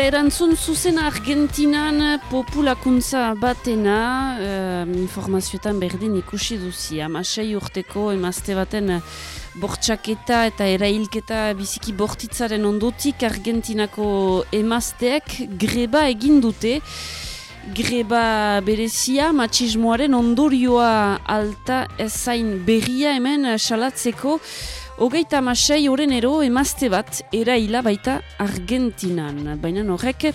Eta erantzun zuzen Argentinan populakuntza batena uh, informazioetan berdin ikusi duzi. Amasei urteko emazte baten bortxaketa eta erailketa biziki bortitzaren ondotik Argentinako emazteak greba egin dute. Greba berezia, matxismoaren ondorioa alta ezain berria hemen salatzeko Hogeita masai oren ero emazte bat eraila baita Argentinan. Baina horrek,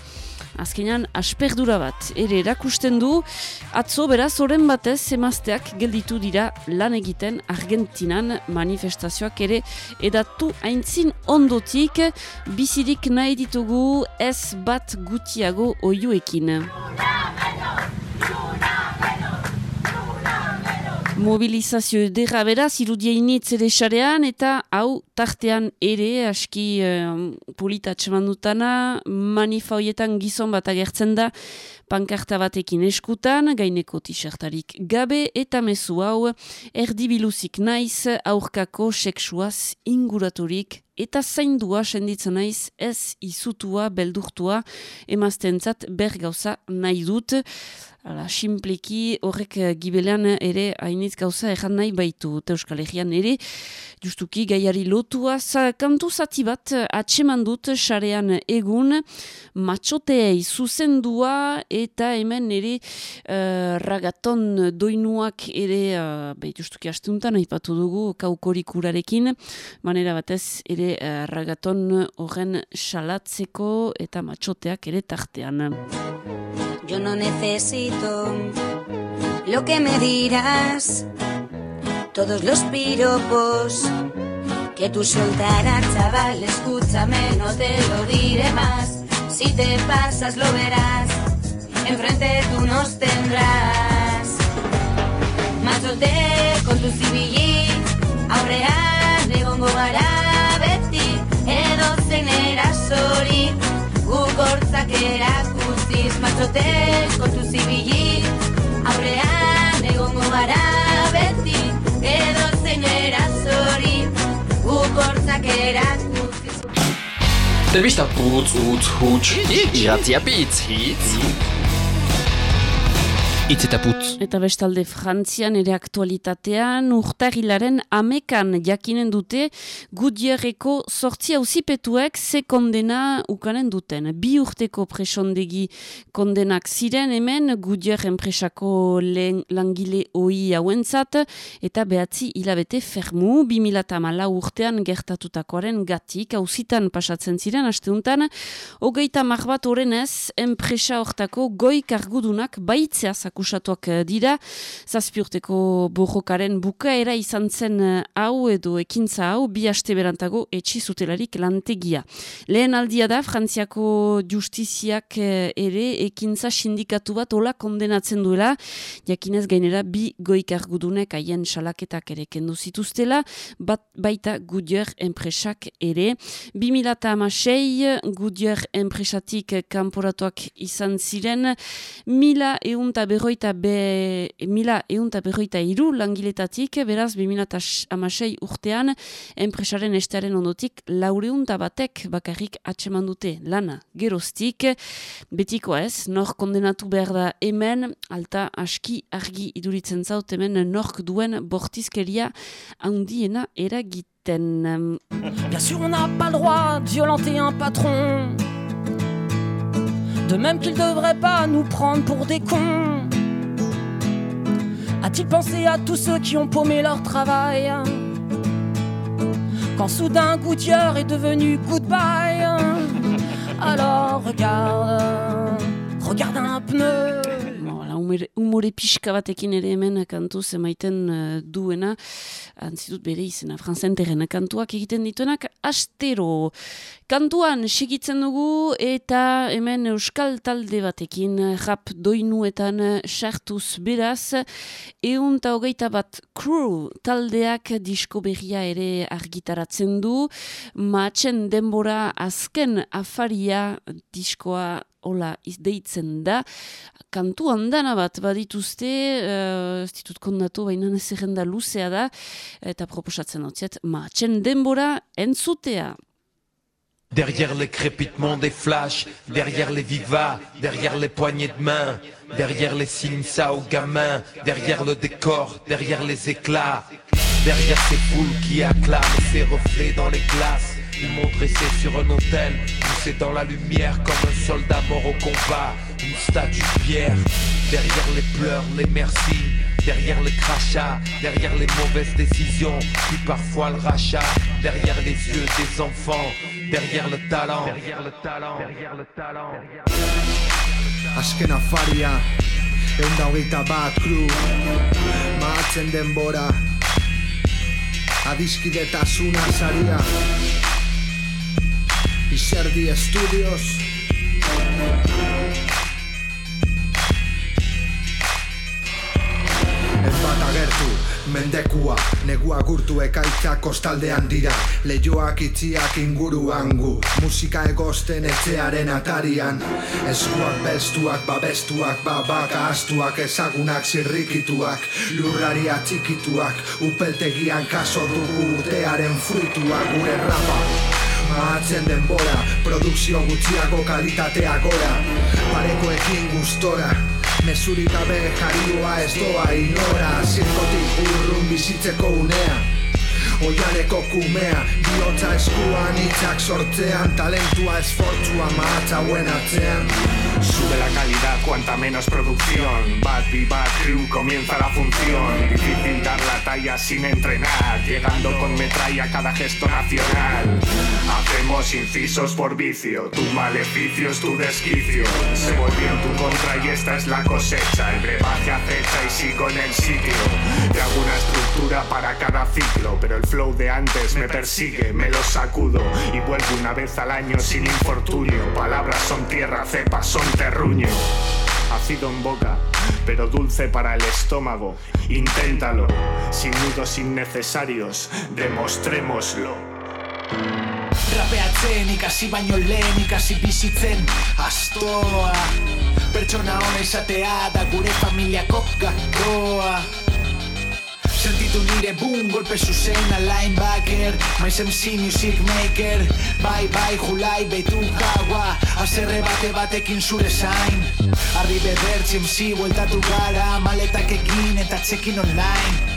azkenean asperdura bat ere erakusten du, atzo beraz oren batez emazteak gelditu dira lan egiten Argentinan manifestazioak ere edatu aintzin ondotik, bizirik nahi ditugu ez bat gutiago oiuekin. Mobilizazio edera beraz, irudiainitz ere xarean, eta hau tartean ere, aski um, polita dutana, manifa hoietan gizon bat agertzen da, pankarta batekin eskutan, gaineko tixertarik gabe, eta mezu hau, erdibiluzik naiz, aurkako seksuaz inguraturik, eta zaindua senditzen naiz, ez izutua, beldurtua, emaztentzat bergauza nahi dut, Hala, simpleki horrek uh, gibelean ere hainitz gauza erran nahi baitu Euskal Herrian ere, justuki gaiari lotua, kantu zati bat atseman dut sarean egun, matxoteei zuzendua eta hemen ere uh, ragaton doinuak ere, uh, justuki astuntan aipatu dugu kaukorikurarekin, manera batez ere uh, ragaton horren salatzeko eta matxoteak ere tartean. Yo no necesito lo que me dirás, todos los piropos que tú soltarás, chaval, escúchame, no te lo diré más. Si te pasas lo verás, enfrente tú nos tendrás. Machote con tu civillí, aurrean egongo gara beti, edo zenera sori, gukortzak guztiz matxotez kontu zibili aurrean egongo gara beti edo zeinera zori gukortzak erakutziz Telbista putz, utz, huts, iratzia pitz, hitz. Itz eta putz. Eta bestalde Frantzian ere aktualitatean urtarilaren amekan jakinen dute gudierreko sortzi hausipetuek ze kondena ukanen duten. Bi urteko presondegi kondenak ziren hemen gudier enpresako langile oi hauentzat eta behatzi hilabete fermu 2008 urtean gertatutakoaren gatik hausitan pasatzen ziren hasteuntan hogeita marbat orenez enpresa hortako goi kargudunak baitzea akusatuak eh, dira, zazpiurteko borrokaren bukaera izan zen eh, hau edo ekintza hau bi haste berantago etxi zutelarik lantegia. Lehen aldia da, Frantziako justiziak eh, ere ekintza sindikatu bat ola kondenatzen duela, jakinez gainera bi goikargudunek haien salaketak ere kendu zituztela, bat baita Goodyear enpresak ere. 2006 Goodyear enpresatik kanporatuak izan ziren, mila eunta berroita be, mila eunta berroita iru langiletatik, beraz, bimilata amasei urtean, enpresaren estearen ondotik, laureunta batek bakarrik atseman dute lana geroztik, betiko ez, nor kondenatu behar da hemen, alta aski argi iduritzen zaut hemen nork duen bortizkeria handiena eragiten. Bien sûr, on n'a pas le droit violenter un patron. De même qu'il devrait pas nous prendre pour des cons. A-t-il pensé à tous ceux qui ont paumé leur travail Quand soudain Goodyear est devenu Goodbye Alors regarde, regarde un pneu umore, umore pixka batekin ere hemen kantu zemaiten uh, duena, antzitut bere izena, franzenteren kantuak egiten dituenak, astero. Kantuan segitzen dugu eta hemen euskal talde batekin rap doinuetan sartuz beraz, eun eta hogeita bat crew taldeak disko berria ere argitaratzen du, matxen denbora azken afaria diskoa Derrière les crépitements des flashs, derrière les vivas, derrière les poignées de main, derrière les signes aux gamins, derrière le décor, derrière les éclats, derrière ces foules qui acclament ces reflets dans les glaces. Ils m'ont dressé sur un hôtel, poussé dans la lumière comme un soldat mort au combat, une statue de pierre. Derrière les pleurs, les merci, derrière les crachats, derrière les mauvaises décisions, puis parfois le rachat, derrière les yeux des enfants, derrière le talent, derrière le talent, derrière le talent. Azken afaria Eunda hogeita bat kru denbora Izerdi Estudios. Ez bat agertu, mendekua Negua gurtu ekaitza kostaldean dira. Leioak itziak inguruan gu. Musika egosten etxearen atarian. Eskuak bestuak, babestuak, babaka astuak Ezagunak zirrikituak, lurrari atxikituak Upeltegian kaso dugu urtearen fruituak Gure rapa Mahatzen denbora, produkzio gutxiago kalitatea gora. Parekoekin gustora Mesurik gabe jarioa ez doa inora. Zirkotik urrun bizitzeko unea Oianeko kumea, bihotza eskuan hitzak sortzean Talentua esfortzua mahatza hauen atzean. Sube la calidad cuanta menos producción. Bad Bad Crew comienza la función. Difícil dar la talla sin entrenar Llegando con metralla cada gesto nacional. Hacemos incisos por vicio Tu maleficio es tu desquicio. Se volvió en tu contra y esta es la cosecha. El brebaje acecha y sigo en el sitio. Y hago una estructura para cada ciclo Pero el flow de antes me persigue, me lo sacudo Y vuelvo una vez al año sin infortunio. Palabras son tierra, cepas son terruño. Ácido en boca, pero dulce para el estómago. Inténtalo, sin nudos innecesarios, demostrémoslo. Rapeatzen ikasi baino lehen ikasi bizitzen astoa. Pertsona hona izatea da gure familiako gakoa Sentitu nire boom, golpe zuzena linebacker Maiz MC music maker. Bai, bai, julai, beitu gaua Azerre bate batekin zure zain Arri bedertzi MC, bueltatu gara Maletak egin eta txekin online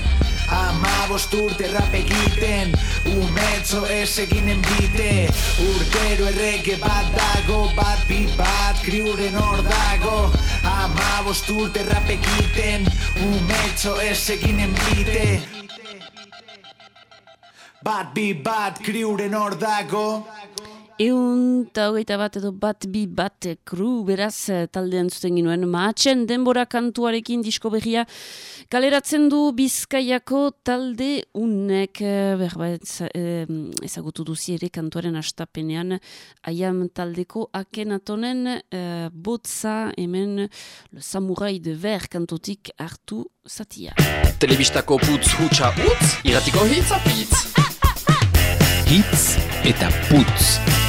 Ama urte rap egiten Umetzo ez eginen bite. Urtero errege bat dago Bat bi bat kriuren hor dago. Ama urte rap egiten Umetzo ez eginen bite. Bat bi bat kriuren hor dago Eun eta hogeita bat edo bat bi bat kru beraz eh, taldean zuten ginuen maatxen denbora kantuarekin disko berria kaleratzen du bizkaiako talde unek eh, berba eh, ezagutu duzi ere kantuaren astapenean aiam taldeko akenatonen eh, botza hemen le samurai de ver kantotik hartu zatia. Telebistako putz hutsa utz, iratiko hitz apitz. Hitz eta putz.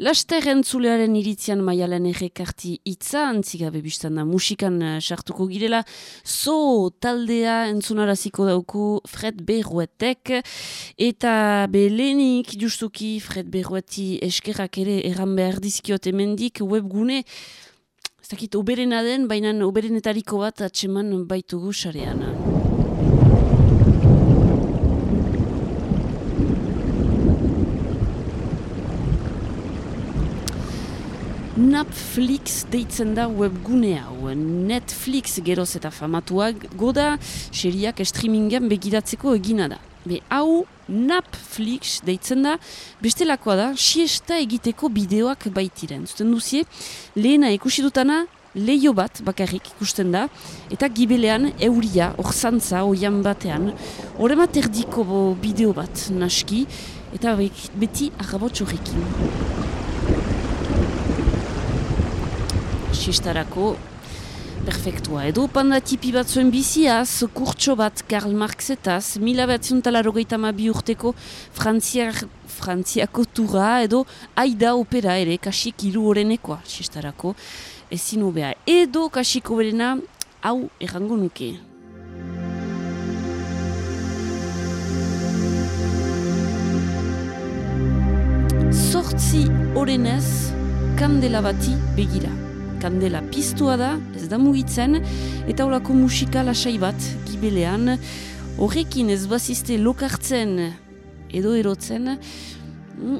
Laster entzulearen iritzian maialen errekarti itza, antzigabe biztan da musikan uh, sartuko girela, zo taldea entzunaraziko dauku Fred Berruetek, eta belenik justuki Fred Berrueti eskerrak ere erran behar dizkiot emendik webgune, ez dakit oberena den, baina oberenetariko bat atseman baitugu sarean. Netflix deitzen da webgune hau. Netflix geroz eta famatuak goda seriak streamingen begiratzeko egina da. Be hau Netflix deitzen da, bestelakoa da, siesta egiteko bideoak baitiren. Zuten duzie, lehena ikusi dutana, leio bat bakarrik ikusten da, eta gibelean euria, orzantza, oian batean, horremat erdiko bideo bat naski, eta beti arrabotxorrekin. Sistarako perfektua. Edo panda tipi bat zuen biziaz, kurtso bat Karl Marxetaz, mila bat zuntalaro bi urteko frantziar, frantziako tura, edo aida opera ere, kasik iru horrenekoa, sistarako, ezin hobea. Edo kasik oberena, hau errango nuke. utzi orenez kandela bati begira. Kandela piztua da, ez da mugitzen, eta olako musika lasai bat gibelean, horrekin ez bazizte lokartzen edo erotzen, mm,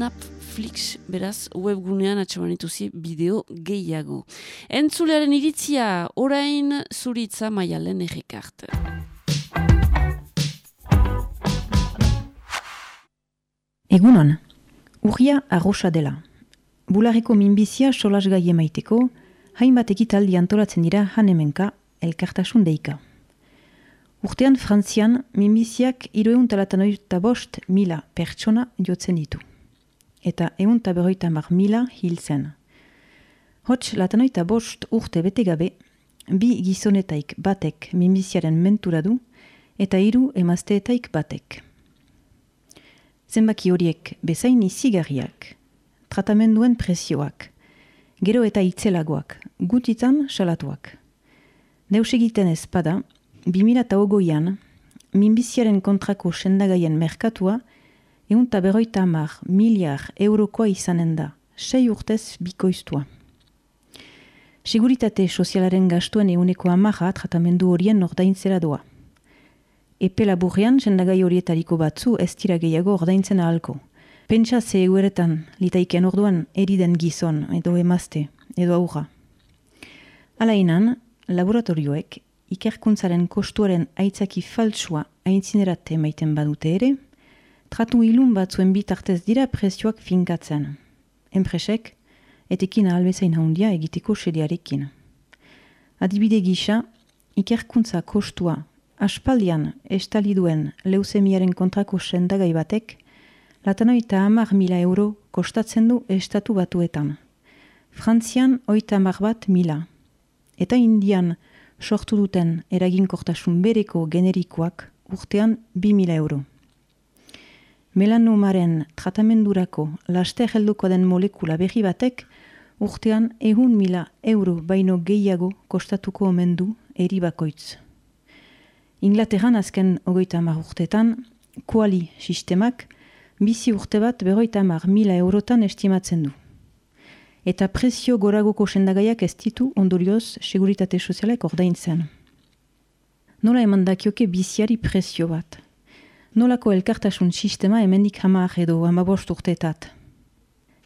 Netflix beraz webgunean atxaman ituzi bideo gehiago. Entzulearen iritzia orain zuritza maialen errekart. Egunon, urria arrosa dela. Bulareko minbizia solas gai emaiteko, hainbat ekitaldi antolatzen dira hanemenka elkartasun deika. Urtean Frantzian, minbiziak irueun talatanoita bost mila pertsona jotzen ditu. Eta eun taberoita mar mila hil zen. Hots, latanoita bost urte bete gabe, bi gizonetaik batek minbiziaren mentura du, eta hiru emazteetaik batek. Zenbaki horiek bezain izigarriak, tratamenduen presioak, gero eta itzelagoak, gutitan salatuak. Deus egiten ezpada, 2008an, minbiziaren kontrako sendagaien merkatua, egun taberoita amar miliar eurokoa izanen da, sei urtez bikoiztua. Seguritate sozialaren gastuen eguneko amarra tratamendu horien ordaintzera doa. Epe laburrean, sendagai horietariko batzu ez tira gehiago ordaintzen ahalko. Pentsa ze egueretan, litaiken orduan, eriden gizon, edo emazte, edo aurra. Alainan, laboratorioek ikerkuntzaren kostuaren aitzaki faltsua aintzinerate maiten badute ere, tratu ilun batzuen bitartez dira presioak finkatzen. Enpresek, etekin ahalbezain handia egiteko seriarekin. Adibide gisa, ikerkuntza kostua aspaldian estali duen leuzemiaren kontrako sendagai batek, latano eta hamar mila euro kostatzen du estatu batuetan. Frantzian oita hamar bat mila. Eta indian, sortu duten eraginkortasun bereko generikoak urtean 2000 euro. Melanomaren tratamendurako laster helduko den molekula berri batek urtean egun mila euro baino gehiago kostatuko omen du eri bakoitz. Inglaterran azken ogoita hamar urtetan, kuali sistemak bizi urte bat beroita hamar mila eurotan estimatzen du eta prezio goragoko sendagaiak ez ditu ondorioz seguritate sozialek ordaintzen. Nola eman dakioke biziari prezio bat? Nolako elkartasun sistema hemendik hamar edo hamabost urteetat?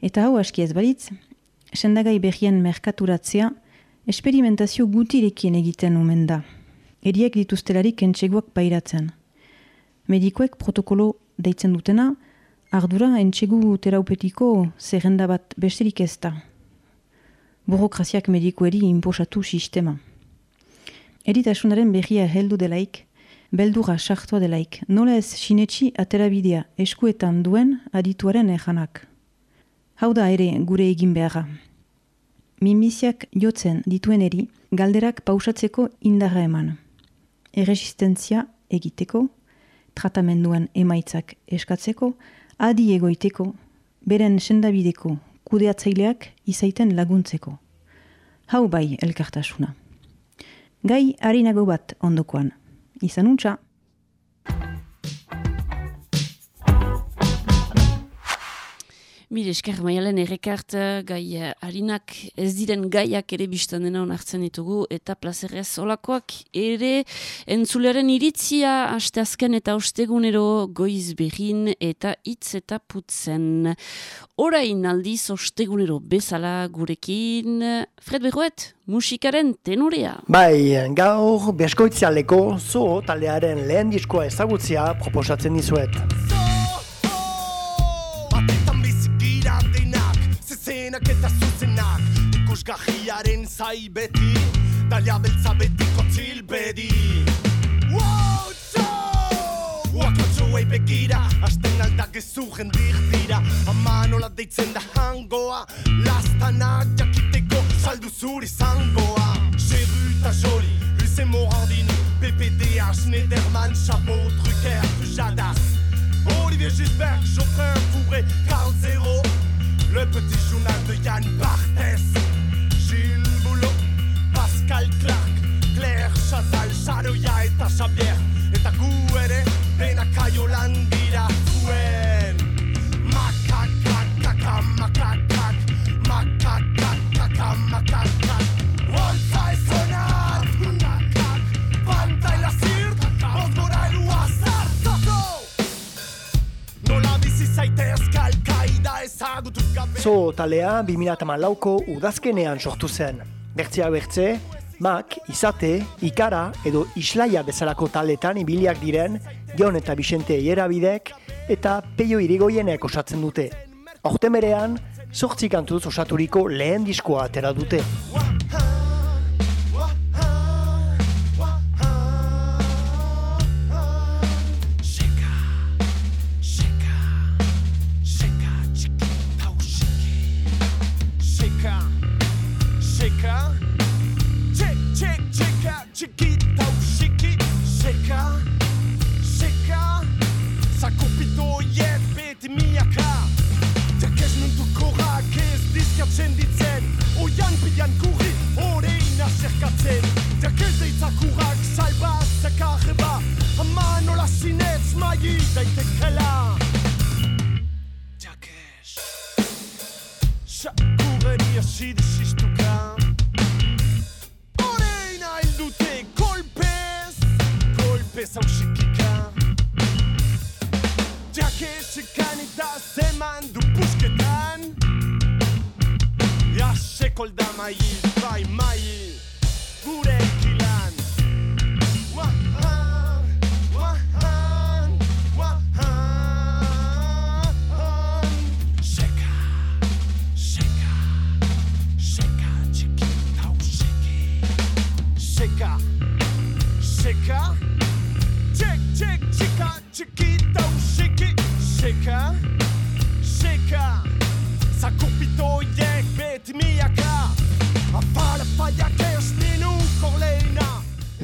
Eta hau aski ez balitz, sendagai berrien merkaturatzea esperimentazio gutirekien egiten omen da. Eriek dituztelarik entxeguak pairatzen. Medikoek protokolo deitzen dutena, ardura entxegu teraupetiko zerrenda bat besterik ez da. Burokraziak medikoeri inposatu sistema. Eritasunaren berria heldu delaik, beldura sartua delaik, nola ez sinetxi aterabidea eskuetan duen adituaren ejanak. Hau da ere gure egin beharra. Mimiziak jotzen dituen eri, galderak pausatzeko indarra eman. Erresistentzia egiteko, tratamenduen emaitzak eskatzeko, adi egoiteko, beren sendabideko kudeatzaileak izaiten laguntzeko. Hau bai elkartasuna. Gai harinago bat ondokoan. Izan Mire, esker maialen errekart gai eh, harinak ez diren gaiak ere biztan dena onartzen ditugu eta plazerrez olakoak ere entzulearen iritzia asteazken eta ostegunero goiz behin eta hitz eta putzen. Orain aldiz ostegunero bezala gurekin Fred Berroet, musikaren tenorea. Bai, gaur beskoitzialeko zo talearen lehen diskoa ezagutzea proposatzen dizuet. Zuzenak eta zuzenak. Ikusgahiaren zai beti Dalia beltza betiko txil bedi. Wow, txo! Uakotxo begira Asten alda gezu jendir dira. Ama nola deitzen da hangoa Lastanak jakiteko saldu zuri zangoa. Eta joli, Luise Morandin PPDH, Schneiderman, Chabot, Drucker, Fujadas Olivier Gisbert, Geoffrin, Fourré, Carl Zero. Le petit journal de Zo talea 2008ko udazkenean sortu zen. Bertzea bertze, mak, izate, ikara edo islaia bezalako taletan ibiliak diren Jon eta Bixente Ierabidek eta Peio Irigoienek osatzen dute. Horten berean, sortzi kantuz osaturiko lehen diskoa atera dute. Jan kuri, oreina cerca ciel. Ja zaiba dei ta kurak salba zakarheba. Amanu la sinets maig, daite kala. Ja kez. Shupure ni si sistuka. Oreina il duté colpes, colpes aus chicica. Ja kez te kanita sekolda mai, bai mai, gure kilan. Wahan, wahan, wahan. Seka, seka, seka, txiki, tau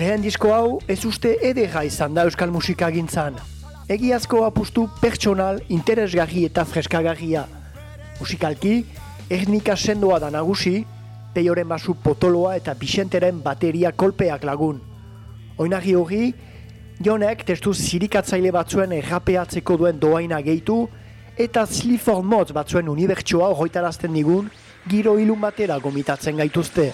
Lehen disko hau ez uste edera izan da euskal musika gintzan. Egiazko apustu pertsonal, interesgarri eta freskagarria. Musikalki, ernika sendoa da nagusi, peioren basu potoloa eta bixenteren bateria kolpeak lagun. Oinarri hori, Jonek testu zirikatzaile batzuen errapeatzeko duen doaina gehitu eta Sleaford Mods batzuen unibertsoa horretarazten digun giro ilun batera gomitatzen gaituzte.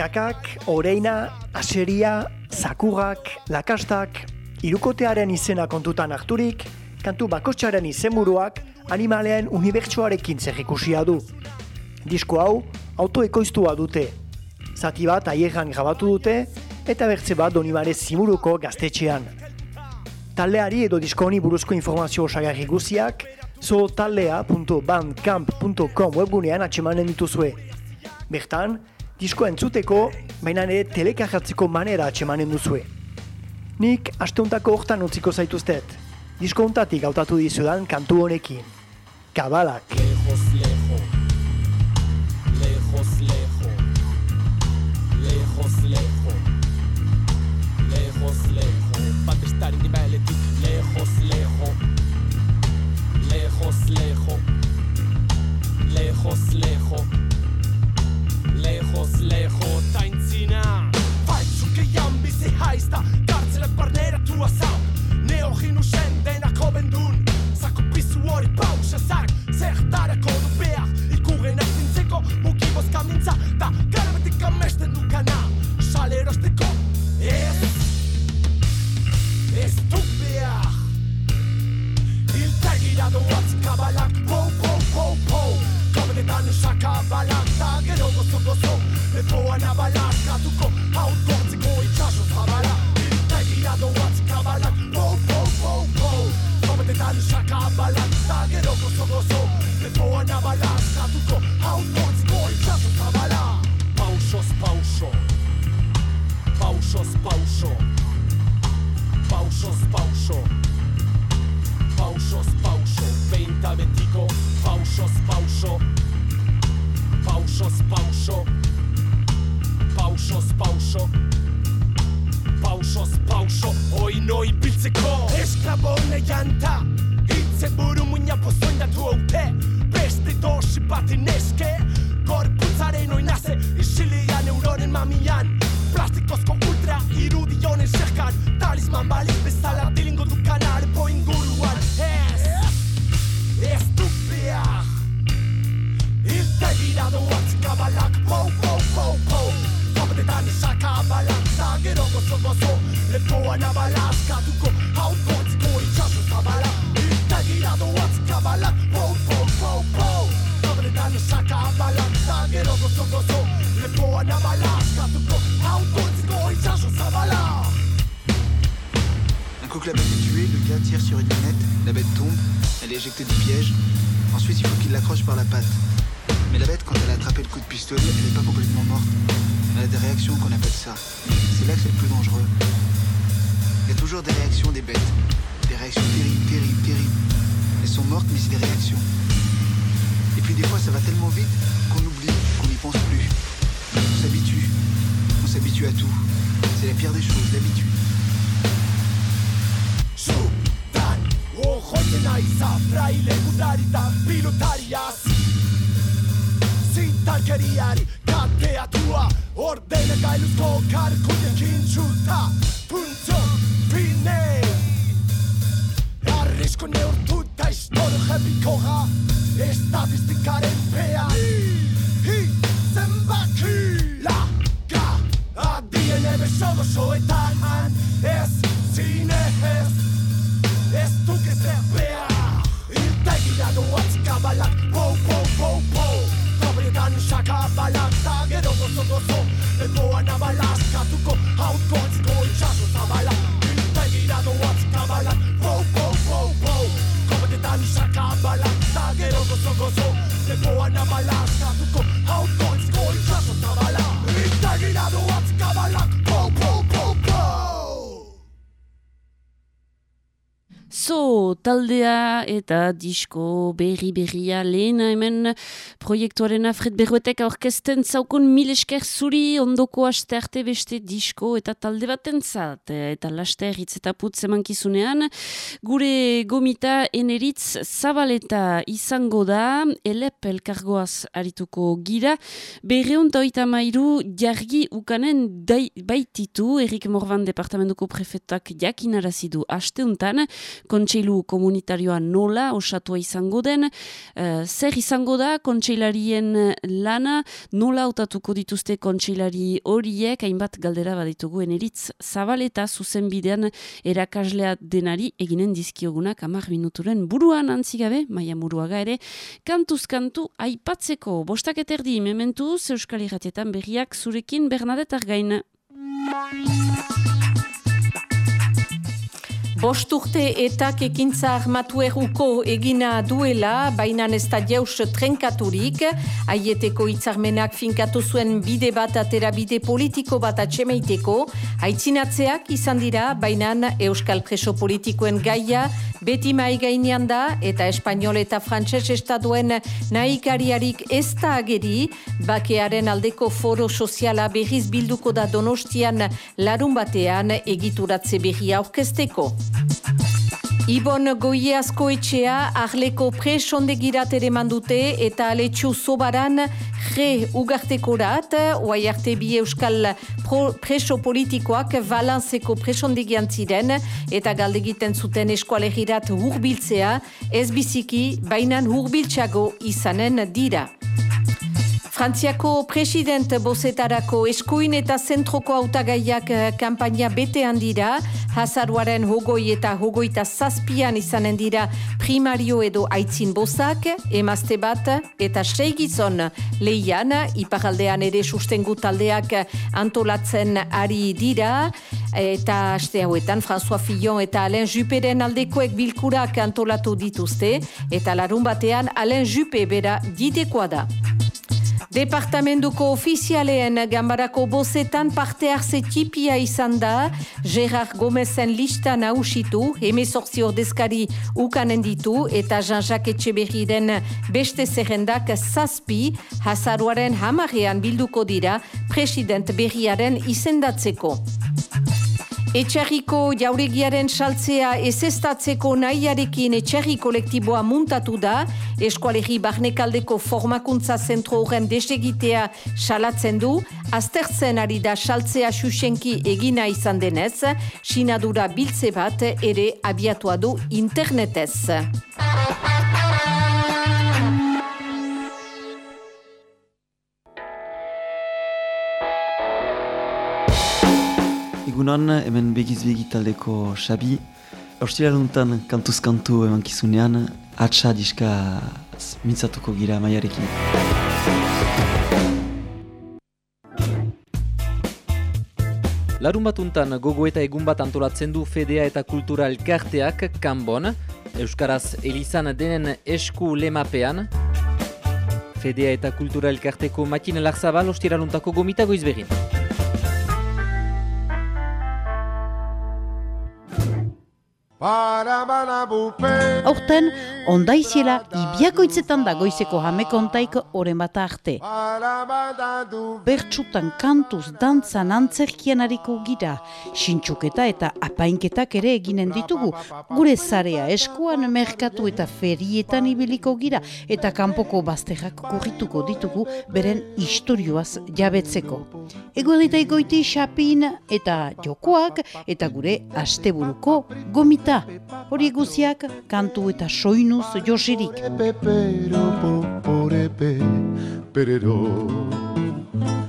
Makakak, oreina, aseria, zakurrak, lakastak, irukotearen izena kontutan harturik, kantu bakotxaren izenburuak animaleen unibertsuarekin zerrikusia du. Disko hau, autoekoiztua dute. Zati bat aieran grabatu dute, eta bertze bat donibare zimuruko gaztetxean. Taldeari edo disko honi buruzko informazio osagarri guziak, zo taldea.bandcamp.com webgunean atxemanen dituzue. Bertan, disko entzuteko, baina ere telekarratzeko manera atxemanen duzue. Nik asteuntako hortan utziko zaituztet. Disko hontatik hautatu dizudan kantu honekin. Kabalak. Lejos, lejos, lejos, lejos, lejos, lejos, lejos, lejos, bat estar indibeletik, lejos, lejos, lejos, lejos, lejos, lejos, lejos, ta intzina. Baitzu keian bizi haizta, kartzele barnera tua zau. Neo ginu zen denako bendun, zako pizu hori pausa zark Zertareko du behar, ikugen ezintzeko, mugibos kamintza Ta garabetik amesten dukana, salerozteko Ez, ez duk behar Iltegira doatzen kabalak, pou, pou, pou, pou. Eztetan esaka balanta Gero gozo gozo Lepoan abalarka duko Hau gortziko itxaso zabala Eta egia doaz kabalak Bo, bo, bo, bo Zobetetan esaka balanta Gero gozo gozo Lepoan abalarka duko Hau gortziko itxaso zabala Pausos, pauso Pausos, pauso Pausos, pauso Pausos, pauso Peinta betiko Pausos, pauso, pauso. Pauso, pauso. Pauso, pauso. Pauso, pauso. Oi noi biltzeko. Esklabo ne janta. Itze buru muina pozoina du haute. Beste dosi bat ineske. Gorputzaren oinaze. Isilian euroren mamian. Plastikozko ultra irudionen sekan. Talisman baliz bezala Un coup que la bête est tuée, le gars tire sur une lunette, la bête tombe, elle est éjectée du piège. Ensuite, il faut qu'il l'accroche par la patte. Mais la bête, quand elle a attrapé le coup de pistolet, elle n'est pas complètement morte. Elle a des réactions qu'on appelle ça. C'est là que c'est le plus dangereux. Toujours des réactions des bêtes. Des réactions terribles, terribles, terribles. Elles sont mortes, mais c'est des réactions. Et puis des fois, ça va tellement vite qu'on oublie, qu'on n'y pense plus. On s'habitue. On s'habitue à tout. C'est la pire des choses, l'habitude. Kateatua Ordene gailuzko karkuiekin txulta Punto fine. Arrisko neurtuta historio jepikoa Estatistikaren pean Hi, zenbaki. Laka Adien ebeso gozoetan Ez zine ez Ez duke zer behar Iltegira doaz kabalak Po, po, po, gozo Lepoan abala askatuko Hautkoatzko itxaso zabala Bilta egirado atzkabala Wow, wow, wow, wow Kopetetan isakabala Zagero gozo gozo Lepoan abala askatuko taldea eta disko berri berria lehena hemen proiektuaren afret berruetek aurkezten zaukun mil esker zuri ondoko aste arte beste disko eta talde baten zat. Eta laster hitz eta putz emankizunean, gure gomita eneritz zabaleta izango da, elep elkargoaz arituko gira, berreun oita mairu jargi ukanen dai, baititu, Erik Morvan departamentuko prefetak jakinarazidu asteuntan, kontseilu komunitarioa nola osatua izango den, uh, zer izango da kontseilarien lana, nola hautatuko dituzte kontseilari horiek, hainbat galdera baditugu eneritz zabaleta zuzenbidean erakaslea denari eginen dizkiogunak amar minuturen buruan. Antzigabe, maia muruaga ere, kantuz kantu aipatzeko, bostak eterdi mementuz, Euskal Irratietan berriak zurekin Bernadette Argain. Bost urte etak ekintza armatu erruko egina duela, baina ez da jaus trenkaturik, aieteko hitzarmenak finkatu zuen bide bat atera bide politiko bat atxemeiteko, aitzinatzeak izan dira, baina euskal preso politikoen gaia beti mai gainean da, eta espanol eta frantses estaduen nahikariarik ez da ageri, bakearen aldeko foro soziala berriz bilduko da donostian larun batean egituratze berria orkesteko. Ibon goiazko etxea arleko presondegirat ere mandute eta aletxu sobaran re ugartekorat, oai arte bi euskal pro, preso politikoak balanzeko presondegian ziren eta galdegiten zuten eskualegirat hurbiltzea, ez biziki bainan hurbiltxago izanen dira. Frantziako president bozetarako eskuin eta zentroko autagaiak kampaina betean dira, hazaruaren hogoi eta hogoita zazpian izanen dira primario edo aitzin bozak, emazte bat eta seigizon lehian, iparaldean ere sustengu taldeak antolatzen ari dira, eta aste hauetan François Fillon eta Alain Jupperen aldekoek bilkurak antolatu dituzte, eta larun batean Alain Juppe bera didekoa da. Departamentuko ofizialeen gambarako bozetan parte hartze tipia izan da, Gerard Gomezen lista nausitu, emezortzi ordezkari ukanen ditu, eta Jean-Jacques Etxeberriren beste zerrendak zazpi, hazaruaren hamarrean bilduko dira, president berriaren izendatzeko. Etxerriko jauregiaren saltzea ezestatzeko nahiarekin etxerri kolektiboa muntatu da, eskualegi barnekaldeko formakuntza zentro horren desegitea salatzen du, aztertzen ari da saltzea xuxenki egina izan denez, sinadura biltze bat ere abiatua du internetez. Egunon, hemen begiz begi taldeko Xabi. Ostira luntan kantuz kantu eman kizunean, atxa diska mintzatuko gira maiarekin. Larun batuntan gogo eta egun bat antolatzen du Fedea eta Kultura Elkarteak kanbon, Euskaraz Elizan denen esku lemapean. Fedea eta Kultura Elkarteko Matine Larzabal ostira luntako gomita Aurten, ondaiziela ibiakoitzetan da goizeko jameko ontaik oren bat arte. Bertsutan kantuz dantzan antzerkian hariko gira, sintxuketa eta apainketak ere eginen ditugu. Gure zarea eskuan merkatu eta ferietan ibiliko gira eta kanpoko bazterrak korrituko ditugu beren istorioaz jabetzeko. Ego egoiti xapin eta jokoak eta gure asteburuko gomita. Hori eguziak kantu eta soinuz josirik.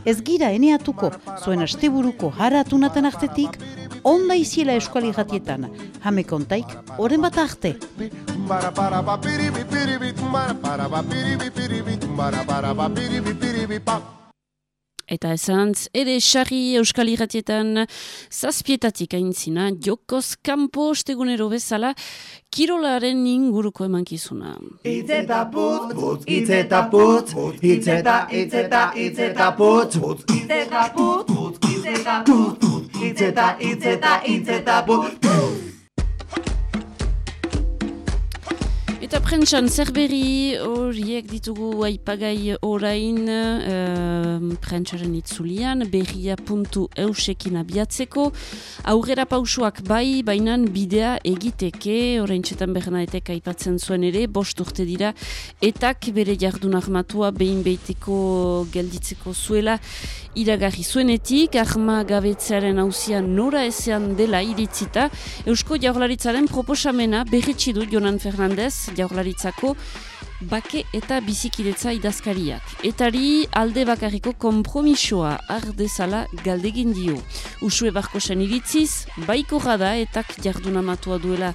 Ez gira eneatuko, zuen asteburuko haratunaten artetik, onda iziela eskuali jatietan, jame kontaik, oren bat arte. Eta esantz, ere xarri euskal irratietan zazpietatik aintzina, jokoz kanpo ostegunero bezala, kirolaren inguruko emankizuna. Itzeta putz, putz, itzeta putz, itzeta, itzeta, itzeta putz, itzeta putz, itzeta putz, itzeta, itzeta, itzeta putz, Eta prentsan zerberri horiek ditugu aipagai orain uh, prentsaren itzulian, berria puntu eusekin abiatzeko. Aurrera pausuak bai, bainan bidea egiteke, orain txetan bernaetek aipatzen zuen ere, bost urte dira, etak bere jardun armatua behin behiteko gelditzeko zuela iragarri zuenetik, arma gabetzearen hausian nora ezean dela iritzita, Eusko Jaurlaritzaren proposamena berritsi du Jonan Fernandez, Jaurlaritzako bake eta bizikidetza idazkariak. Etari alde bakarriko kompromisoa ardezala galdegin dio. Usue barkosan iritziz, baiko gada etak jardunamatua duela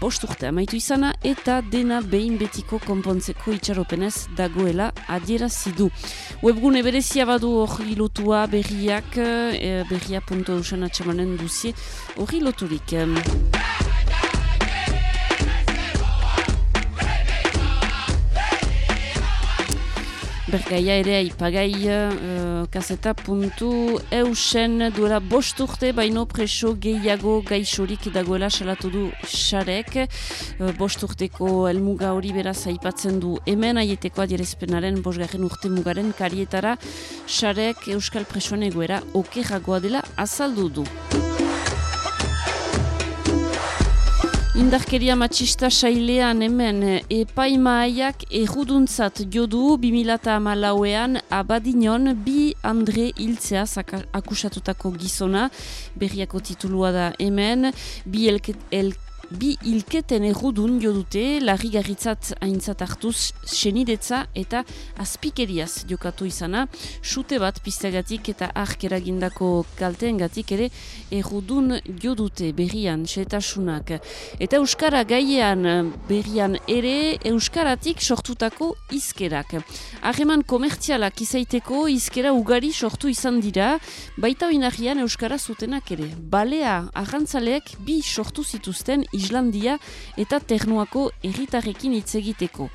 bost urte amaitu izana eta dena behin betiko konpontzeko itxaropenez dagoela adierazi du. Webgune berezia badu hori lotua berriak, e, berria.eusen atxamanen duzie hori loturik. Bergaia ere aipagai uh, kaseta puntu eusen duela bost urte baino preso gehiago gaixorik dagoela salatu du xarek. Uh, bost urteko elmuga hori beraz aipatzen du hemen aieteko adierezpenaren bosgarren urte mugaren karietara xarek euskal presoan egoera okerragoa dela azaldu du. Indarkeria matxista sailean hemen epaimaiak erruduntzat jodu 2008an abadinon bi Andre Iltzea akusatutako gizona berriako titulua da hemen. Bi elket, elket bi ilketen errudun jo dute, larri garritzat haintzat hartuz senidetza eta azpikeriaz jokatu izana, sute bat piztegatik eta ark eragindako kalteengatik ere errudun jo dute berrian, setasunak. Eta Euskara gaiean berrian ere Euskaratik sortutako izkerak. Harreman komertzialak izaiteko izkera ugari sortu izan dira, baita oinarrian Euskara zutenak ere. Balea, arrantzaleek bi sortu zituzten Islandia eta Ternuako erritarrekin hitz egiteko.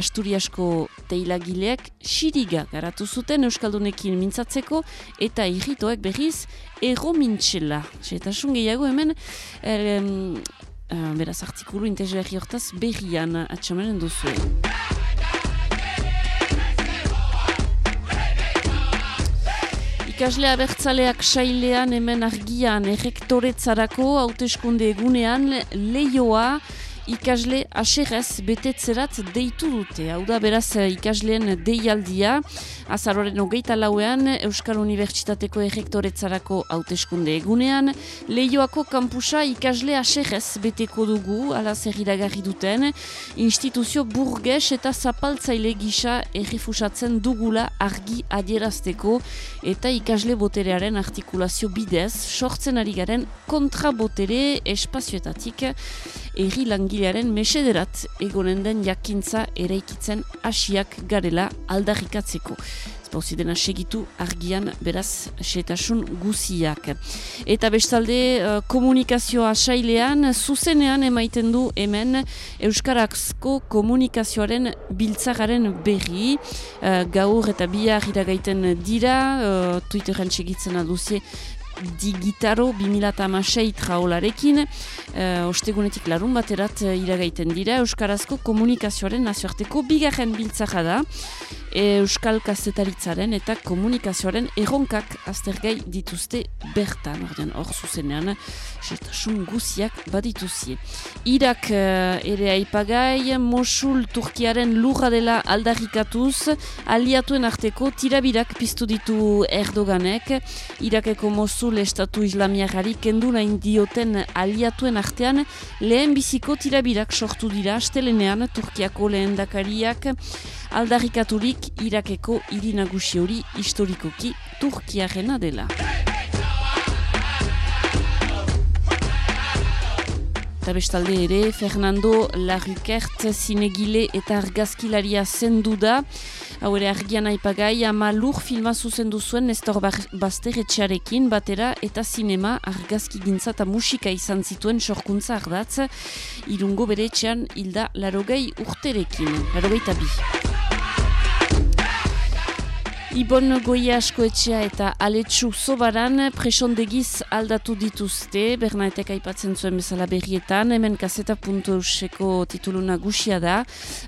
Asturiasko teilagileak xiriga garatu zuten Euskaldunekin mintzatzeko eta irritoek berriz erro mintxela. Eta gehiago hemen er, uh, beraz artikulu interesgarri hortaz berrian atxamanen duzu. Ikasle abertzaleak sailean hemen argian errektoretzarako hauteskunde egunean leioa ikasle aserrez betetzerat deitu dute. Hau da beraz ikasleen deialdia, azaroren hogeita lauean Euskal Unibertsitateko errektoretzarako hauteskunde egunean, lehioako kampusa ikasle aserrez beteko dugu, ala zerriragarri duten, instituzio burges eta zapaltzaile gisa errefusatzen dugula argi adierazteko eta ikasle boterearen artikulazio bidez, sortzen ari garen kontrabotere espazioetatik erri langilearen mesederat egonen den jakintza eraikitzen hasiak garela aldarrikatzeko. Pauzidena segitu argian beraz setasun guziak. Eta bestalde uh, komunikazioa sailean zuzenean emaiten du hemen Euskarazko komunikazioaren biltzagaren berri. Uh, gaur eta bihar iragaiten dira, uh, Twitteren segitzen aduzie digitaro 2006 traolarekin, uh, ostegunetik larun baterat uh, iragaiten dira, Euskarazko komunikazioaren nazioarteko bigarren biltzaja da, Euskal Kazetaritzaren eta komunikazioaren erronkak aztergai dituzte bertan, ordean hor zuzenean, zertasun guziak badituzie. Irak uh, ere aipagai, Mosul Turkiaren lurra dela aldarrikatuz, aliatuen arteko tirabirak piztu ditu Erdoganek, Irakeko Mosul Estatu Islamiarari kendu nahi dioten aliatuen artean, lehen biziko tirabirak sortu dira, astelenean Turkiako lehen dakariak, aldarrikaturik Irakeko irinagusi hori historikoki Turkiarena dela. Eta bestalde ere, Fernando Larrukert zinegile eta argazkilaria zendu da. Hau ere argian aipagai, ama lur filma zuzendu zuen Nestor Basteretxearekin batera eta sinema argazki gintza eta musika izan zituen sorkuntza ardatz. Irungo bere etxean hilda larogei urterekin, larogei tabi. Ibon goia asko etxea eta aletsu sobaran presondegiz aldatu dituzte, Bernaetek aipatzen zuen bezala berrietan, hemen kaseta.euseko titulu nagusia da,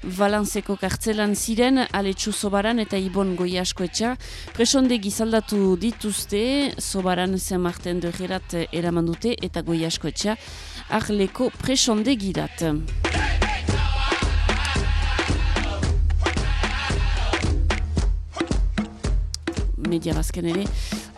Valanzeko kartzelan ziren aletsu sobaran eta Ibon goia asko etxea, presondegiz aldatu dituzte, sobaran zen marten dörrerat eraman dute eta goia asko etxea, arleko presondegirat. Media bazken ere,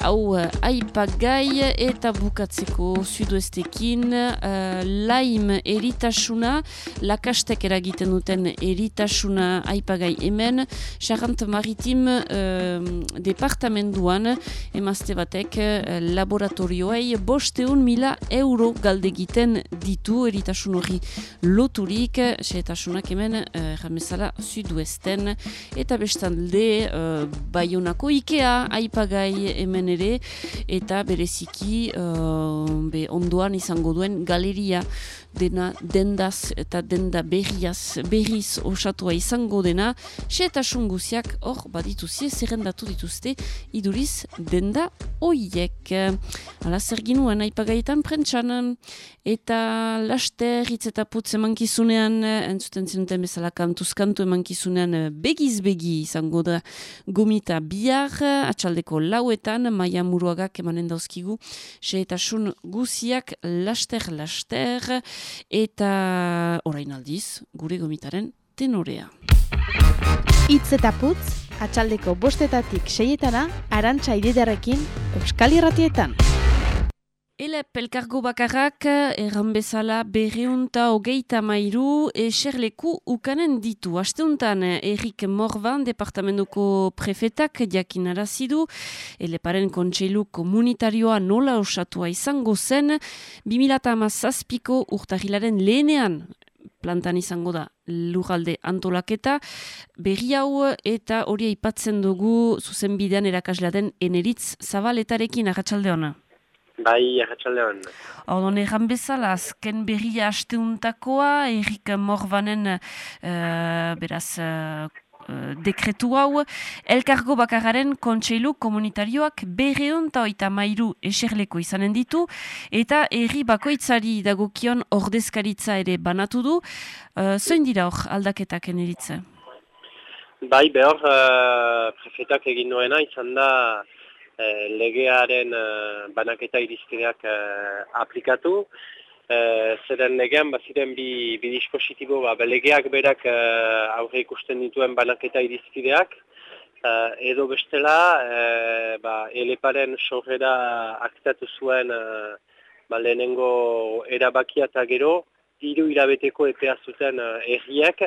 hau aipagai eta bukatzeko sudoestekin uh, laim eritasuna, lakastek eragiten duten eritasuna aipagai hemen, Charant Maritim uh, departamenduan emazte batek uh, laboratorioei bosteun mila euro galdegiten ditu eritasun hori loturik, xeetasunak hemen uh, ramezala sudoesten eta bestalde uh, bayonako Ikea aipagai hemen ere eta bereziki uh, be ondoan izango duen galeria dena dendaz eta denda berriaz berriz osatua izango dena xetasun guziak hor badituzie zerrendatu dituzte iduriz denda oiek ala zer ginuen aipagaietan prentsan? Eta laster hitz eta putz emankizunean entzuten zinuten bezala kantuzkantu emankizunean begiz begi izango da gomita bihar atxaldeko lauetan maia muruagak emanen dauzkigu xetasun guziak laster laster eta orain aldiz, gure gomitaren tenorea. Itz eta putz, atxaldeko bostetatik seietana, arantxa ididarekin, Euskal Irratietan. Ele pelkargo bakarrak erran bezala berreunta hogeita mairu eserleku ukanen ditu. Asteuntan Erik Morvan departamentuko prefetak jakin arazidu, eleparen kontseilu komunitarioa nola osatua izango zen, 2008ko urtahilaren lehenean plantan izango da lugalde antolaketa, berri hau eta hori aipatzen dugu zuzenbidean erakasla den eneritz zabaletarekin agatsalde hona. Bai, erratxaldean. Ordon, erran bezala, azken berria asteuntakoa, Erik Morbanen, uh, beraz, uh, dekretu hau, elkargo bakararen kontseilu komunitarioak berreun eta oita mairu eserleko izanen ditu, eta erri bakoitzari dagokion ordezkaritza ere banatu du, uh, zoin dira hor aldaketak eneritza? Bai, behor, uh, prefetak egin duena izan da, legearen eh, banaketa irizpideak eh, aplikatu. Eh, zeren legean, baziren bi, bi dispositibo, ba, legeak berak eh, aurre ikusten dituen banaketa irizpideak, eh, edo bestela, eh, ba, eleparen sorrera aktatu zuen eh, ba, lehenengo erabakia eta gero, hiru irabeteko epea zuten eh, erriak,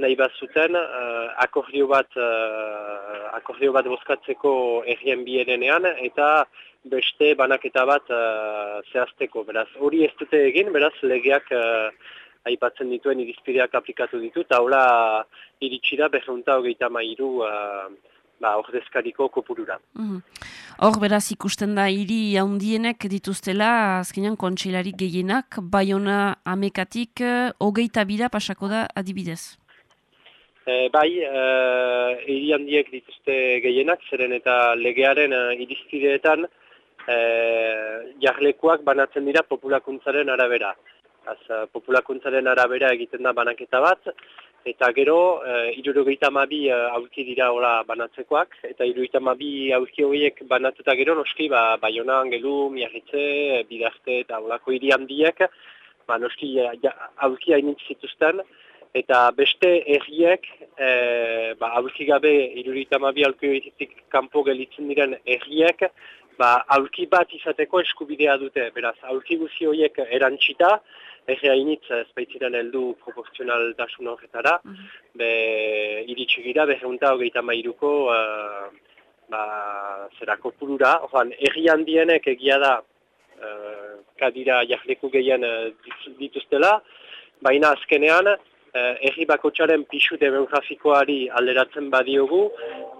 nahi bat zuten akordio bat akordio bat bozkatzeko errien bierenean eta beste banaketa bat uh, zehazteko. Beraz, hori ez dute egin, beraz, legeak uh, aipatzen dituen irizpideak aplikatu ditu, eta hola iritsi da behunta hogeita mairu uh, ba, ordezkariko kopurura. Mhm. Hor, beraz, ikusten da, hiri handienek dituztela, azkenean kontseilarik gehienak, baiona amekatik, hogeita bira pasako da adibidez. E, bai, e, eri handiek dituzte gehienak, zeren eta legearen e, irizpideetan e, jarlekuak banatzen dira populakuntzaren arabera. Az, populakuntzaren arabera egiten da banaketa bat, eta gero, e, irurogeita mabi aurki dira ora banatzekoak, eta irurogeita mabi aurki horiek banatuta gero, noski, ba, Bayona, Angelu, Miarritze, Bidarte eta olako hiri handiek, ba, noski, ja, aurki hainitz eta beste erriek, e, ba, aurki gabe, irurita mabi alkoioetik kanpo gelitzen diren erriek, ba, aurki bat izateko eskubidea dute. Beraz, aurki guzi horiek erantxita, erri hainitz ezpaitziren heldu proporzional dasun horretara, mm be, iritsi gira, behunta hogeita mairuko, uh, ba, zerako purura. Oran, erri handienek egia da, uh, kadira jahleku gehien uh, dituztela, baina azkenean, eh, erri bakotxaren pixu demografikoari alderatzen badiogu,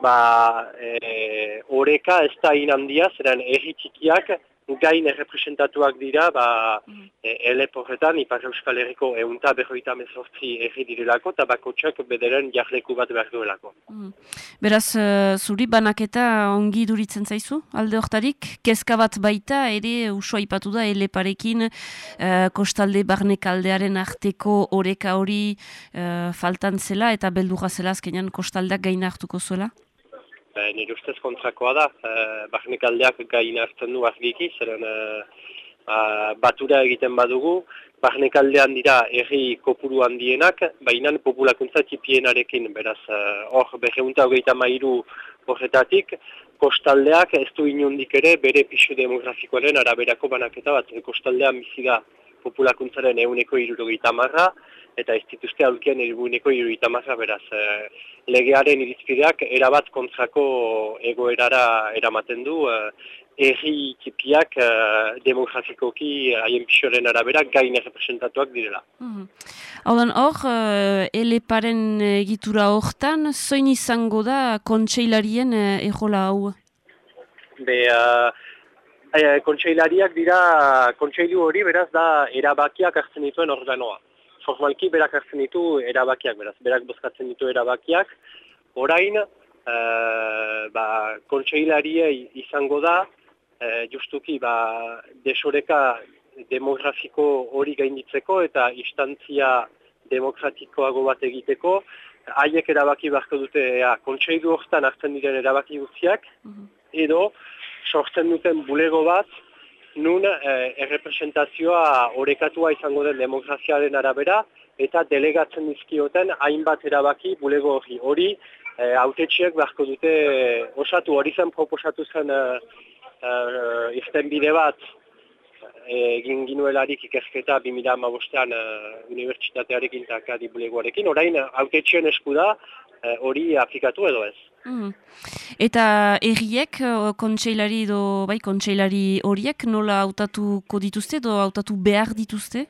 ba, eh, oreka ez da inandia, zeren erri txikiak gain errepresentatuak dira, ba, mm. e, eleporretan, Ipar Euskal Herriko eunta berroita mezortzi erri direlako, eta bakotxak bederen jarleku bat behar duelako. Mm. Beraz, uh, zuri banaketa ongi duritzen zaizu, alde hortarik, kezka bat baita, ere usua ipatu da, eleparekin, uh, kostalde barnekaldearen arteko oreka hori uh, faltan zela, eta beldurra zela azkenean kostaldeak gaina hartuko zuela? Ba, nire ustez kontrakoa da, e, barnek aldeak gain hartzen du argiki, zeren e, batura egiten badugu, barnek aldean dira erri kopuru handienak, baina populakuntza tipienarekin, beraz, e, hor, uh, berreunta hogeita mairu horretatik, kostaldeak ez du inundik ere bere pixu demografikoaren araberako banaketa bat, kostaldean bizi da populakuntzaren euneko irurogeita marra, eta ez dituzte aurkien eguneko iruita maza beraz. E, legearen irizpideak erabat kontrako egoerara eramaten du, e, erri tipiak e, demografikoki haien pixoren arabera gain representatuak direla. Mm -hmm. hor, uh, eleparen egitura hortan, zoin izango da kontseilarien uh, egola hau? Be, uh, kontseilariak dira, kontseilu hori beraz da erabakiak hartzen dituen organoa formalki berak hartzen ditu erabakiak, beraz, berak bozkatzen ditu erabakiak. Orain, e, ba, kontseilarie izango da, e, justuki, ba, desoreka demografiko hori gainditzeko eta instantzia demokratikoago bat egiteko, haiek erabaki beharko dute, ja, kontseilu horretan hartzen diren erabaki guztiak, mhm. edo, sortzen duten bulego bat, nun eh, errepresentazioa orekatua izango den demokraziaren arabera eta delegatzen dizkioten hainbat erabaki bulego hori. Hori eh, autetxiek beharko dute osatu hori zen proposatu zen eh, eh, izten bide bat eh, egin ginuelarik ikerketa 2008an eh, unibertsitatearekin eta akadi bulegoarekin. Orain autetxien esku da eh, hori aplikatu edo ez. Mm. Eta erriek, eh, kontseilari edo, bai, kontseilari horiek nola hautatuko dituzte edo hautatu behar dituzte?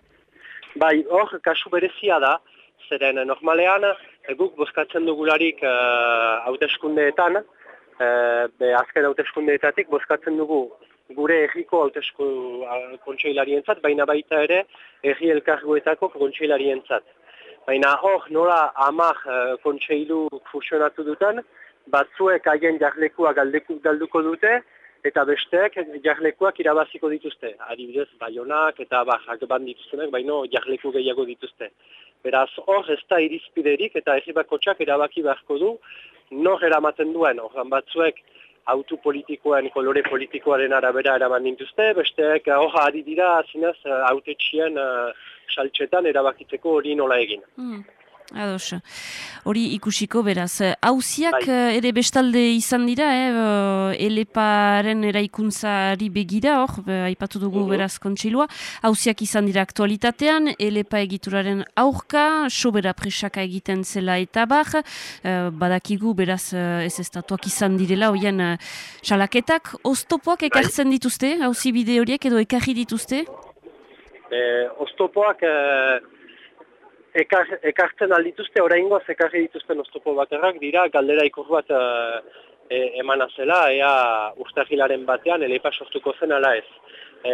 Bai, hor, kasu berezia da, zeren normalean, guk boskatzen dugularik uh, hauteskundeetan, uh, be azken hauteskundeetatik boskatzen dugu gure erriko hautesku uh, kontseilarientzat, baina baita ere erri elkarguetako kontseilarientzat. Baina hor, nola amak uh, kontseilu fusionatu dutan, batzuek haien jarlekua galduko dute, eta besteek jarlekuak irabaziko dituzte. Adibidez, baionak eta bajak ban dituztenek, baino jarleku gehiago dituzte. Beraz, hor ez da irizpiderik eta erribako txak erabaki beharko du, nor eramaten duen, horren batzuek autu politikoen, kolore politikoaren arabera eraman dintuzte, besteek hoja ari dira, zinez, autetxien uh, saltxetan erabakitzeko hori nola egin. Mm. Ados, hori ikusiko beraz. Hauziak bai. ere bestalde izan dira, eh? eleparen eraikuntzari begira, hor, aipatu dugu uh beraz kontsilua. Hauziak izan dira aktualitatean, elepa egituraren aurka, sobera presaka egiten zela eta bar, badakigu beraz ez estatuak izan direla, hoien salaketak, oztopoak bai. ekartzen dituzte, hauzi bide horiek edo ekarri dituzte? Eh, oztopoak... Eh ekar, ekartzen aldituzte, oraingoaz ekarri dituzten oztopo bakarrak dira, galdera ikur bat uh, e, emana zela, ea ustagilaren batean, eleipa sortuko zen ala ez. E,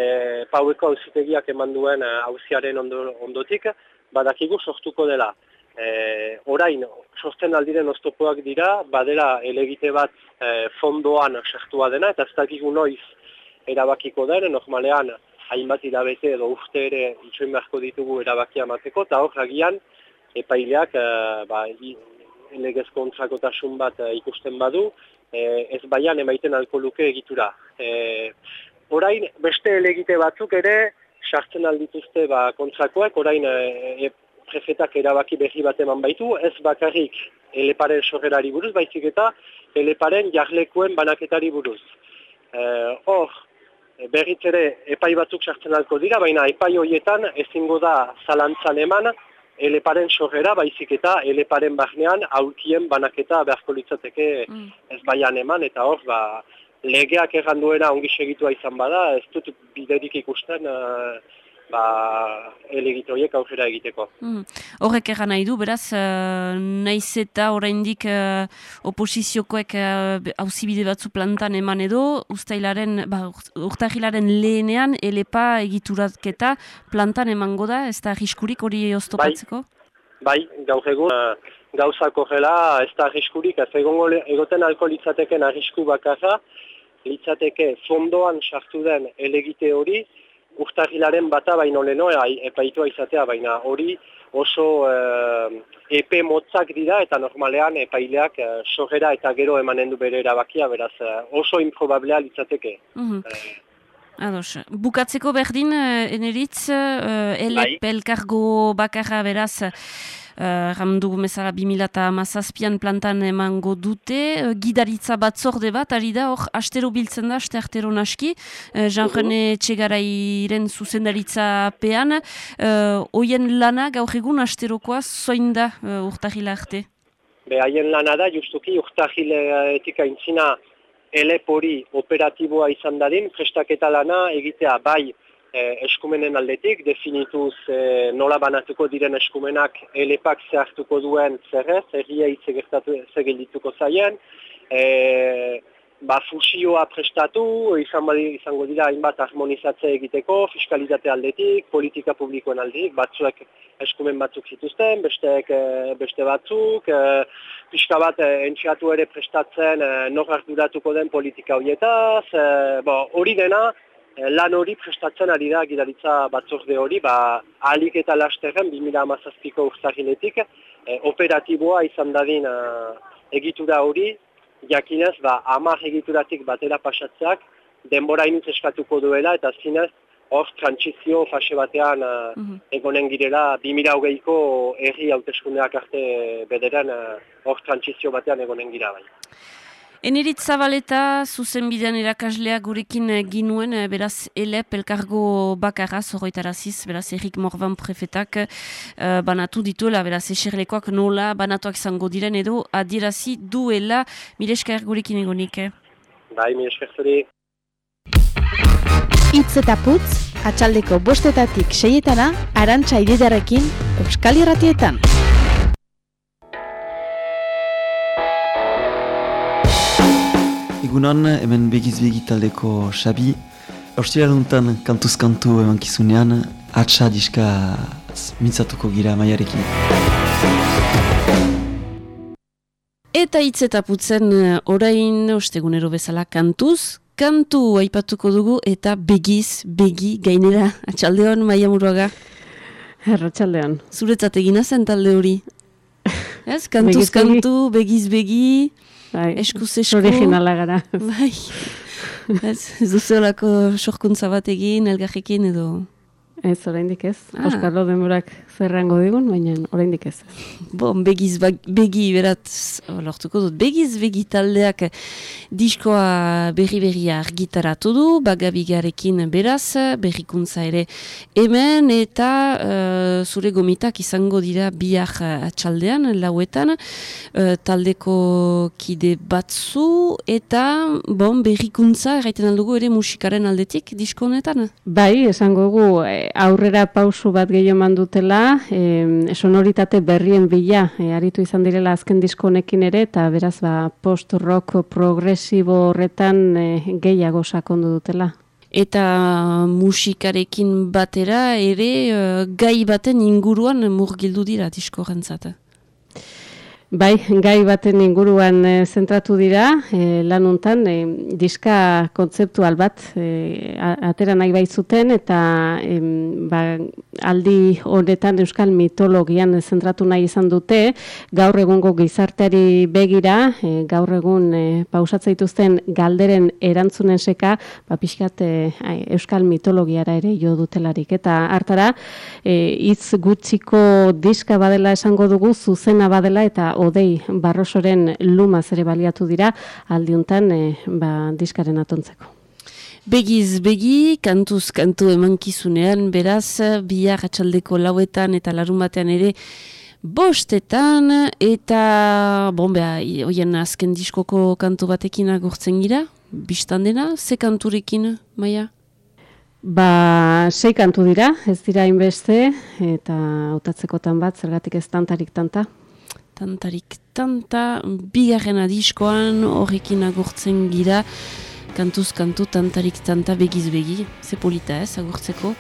paueko hauzitegiak eman duen hauziaren ondo, ondotik, badakigu sortuko dela. E, orain, sortzen aldiren oztopoak dira, badera elegite bat e, fondoan sartua dena, eta ez dakigu noiz erabakiko den, normalean, hainbat irabete edo uste ere itxoin beharko ditugu erabakia amateko, eta hor, agian, epaileak uh, ba, legez kontrakotasun bat uh, ikusten badu, eh, ez baian emaiten alko luke egitura. E, orain, beste elegite batzuk ere, sartzen aldituzte ba, kontrakoak, orain e, prefetak erabaki berri bat eman baitu, ez bakarrik eleparen sorrerari buruz, baizik eta eleparen jarlekuen banaketari buruz. Hor, berriz ere epai batzuk sartzen alko dira, baina epai horietan ezingo da zalantzan eman eleparen sorrera, baizik eta eleparen barnean aurkien banaketa beharko litzateke mm. ez baian eman, eta hor, ba, legeak erranduena ongi segitua izan bada, ez dut biderik ikusten uh, ba, elegitoiek aurrera egiteko. Mm. Horrek egan nahi du, beraz, uh, naiz eta oraindik uh, oposiziokoek hauzibide uh, batzu plantan eman edo, ustailaren, ba, urtahilaren lehenean, elepa egiturazketa plantan emango da, ez da arriskurik hori oztopatzeko? Bai, bai gaur egun, uh, gauzako jela, ez da arriskurik, ez egon egoten alko litzateken arrisku bakarra, litzateke fondoan sartu den elegite hori, urtahilaren bata baino leno epaitua izatea, baina hori oso eh, epe motzak dira eta normalean epaileak eh, sogera eta gero emanen du bere erabakia, beraz eh, oso improbablea litzateke. Mm Ados, bukatzeko berdin, eneritz, uh, elep bai. elkargo bakarra beraz, uh, ramdu mesara 2000 plantan emango dute, uh, gidaritza batzorde bat, ari da, hor, astero biltzen da, aste artero naski, uh, Jean-René Txegarairen zuzendaritza pean, uh, lana gaur egun asterokoa zoin da uh, urtahila arte? Be, haien lana da, justuki urtahiletik aintzina elepori operatiboa izan dadin, prestaketa lana egitea. Bai, eh, eskumenen aldetik, definituz eh, nola banatuko diren eskumenak elepak zehartuko duen zerrez, erria hitz egertatu zaien, eh, ba, fusioa prestatu, izan badi, izango dira hainbat harmonizatze egiteko, fiskalitate aldetik, politika publikoen aldetik, batzuek eskumen batzuk zituzten, besteek, eh, beste batzuk, eh, pixka bat eh, entxeatu ere prestatzen nor arduratuko den politika horietaz, hori dena, Eh, lan hori prestatzen ari da gidaritza batzorde hori, ba, alik eta lasterren 2008ko urzahiletik, e, operatiboa izan dadin uh, egitura hori, jakinez, ba, amar egituratik batera pasatzeak, denbora inut eskatuko duela, eta zinez, hor trantzizio fase batean uh, egonen girela, 2008ko erri hauteskundeak arte bederen, hor uh, trantzizio batean egonen gira bai. Eneritz Zabaleta, zuzen bidean erakasleak gurekin eh, ginuen, eh, beraz, elep, elkargo bakarra, zorroitaraziz, beraz, Erik Morvan prefetak, uh, banatu dituela, beraz, eserlekoak nola, banatuak izango diren edo, adirazi duela, mireska gurekin egonik. Bai, mireska zuri. Itz eta putz, atxaldeko bostetatik seietana, arantxa ididarekin, Euskal Irratietan. Egunon, hemen begiz-begi taldeko Xabi. Horstira luntan kantuz-kantu eman kizunean, atxa diska mintzatuko gira maiarekin. Eta hitz eta putzen eh, orain ostegunero bezala kantuz, kantu aipatuko dugu eta begiz, begi, gainera, atxaldeon, maia muruaga. Erratxaldeon. Zuretzat egina zen talde hori. Ez, kantuz, kantu, begiz, begi. Bai. eskuz esku. Originala gara. Bai. ez, ez duzuelako sorkuntza bat egin, elgarrekin edo... Ez, oraindik ez. Ah. Oskarlo denborak zerrango digun, baina oraindik ez. Bon, begiz begi berat lortuko dut. Begiz begi taldeak diskoa berri berria argitaratu du, bagabigarekin beraz, berrikuntza ere hemen, eta uh, zure gomitak izango dira biak atxaldean, lauetan, uh, taldeko kide batzu, eta bon, berrikuntza, erraiten aldugu ere musikaren aldetik disko honetan? Bai, esango gu, eh, aurrera pausu bat gehiago mandutela, e, sonoritate berrien bila, e, aritu izan direla azken disko honekin ere, eta beraz ba, post-rock progresibo horretan e, gehiago sakondu dutela. Eta musikarekin batera ere e, gai baten inguruan murgildu dira disko rentzata. Bai, gai baten inguruan e, zentratu dira, e, lanuntan, e, diska kontzeptual bat e, atera nahi baitzuten, eta e, ba, aldi honetan euskal mitologian zentratu nahi izan dute, gaur egungo gizarteari begira, e, gaur egun e, pausatzea dituzten galderen erantzunen seka, ba, pixkat e, euskal mitologiara ere jo dutelarik. Eta hartara, e, itz gutxiko diska badela esango dugu, zuzena badela, eta odei barrosoren lumaz ere baliatu dira aldiuntan e, ba, diskaren atontzeko. Begiz begi, kantuz kantu emankizunean, beraz, bihar atxaldeko lauetan eta larun batean ere bostetan, eta, bon, beha, oien azken diskoko kantu batekin agurtzen gira, biztan dena, ze kanturekin, maia? Ba, sei kantu dira, ez dira inbeste, eta autatzekotan bat, zergatik ez tantarik tanta tantarik tanta, bigarrena diskoan horrekin agurtzen gira, kantuz kantu tantarik tanta begiz begi, ze polita ez agurtzeko,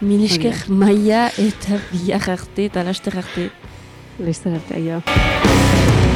minesker maia eta biar arte eta laster arte. Laster arte, aio.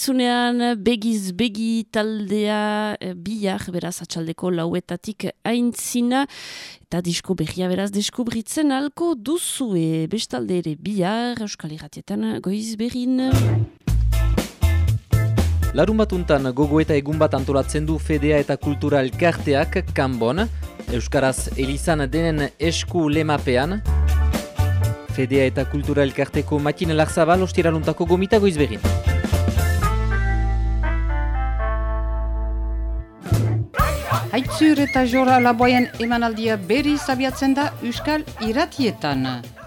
Kantu emankizunean begiz begi taldea e, bihar beraz atxaldeko lauetatik aintzina eta disko berria beraz deskubritzen alko duzue. Bestalde ere bihar euskal irratietan goiz berin. Larun batuntan gogo eta egun bat antolatzen du Fedea eta Kultura Elkarteak kanbon, Euskaraz Elizan denen esku lemapean, Fedea eta Kultura Elkarteko Matine Larzabal ostiraluntako gomita goiz Haitzur eta jora laboien emanaldia berri zabiatzen da Euskal Iratietan.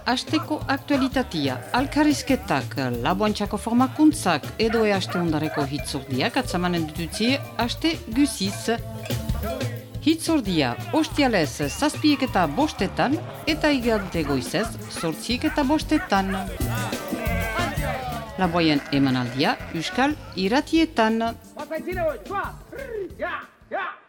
Asteko aktualitatea, alkarizketak, laboantxako formakuntzak edo e aste ondareko hitzordiak atzamanen dututzie aste guziz. Hitzordia, ostialez zazpiek eta bostetan eta igante goizez sortziek eta bostetan. Laboien emanaldia Euskal Iratietan. Yeah, yeah.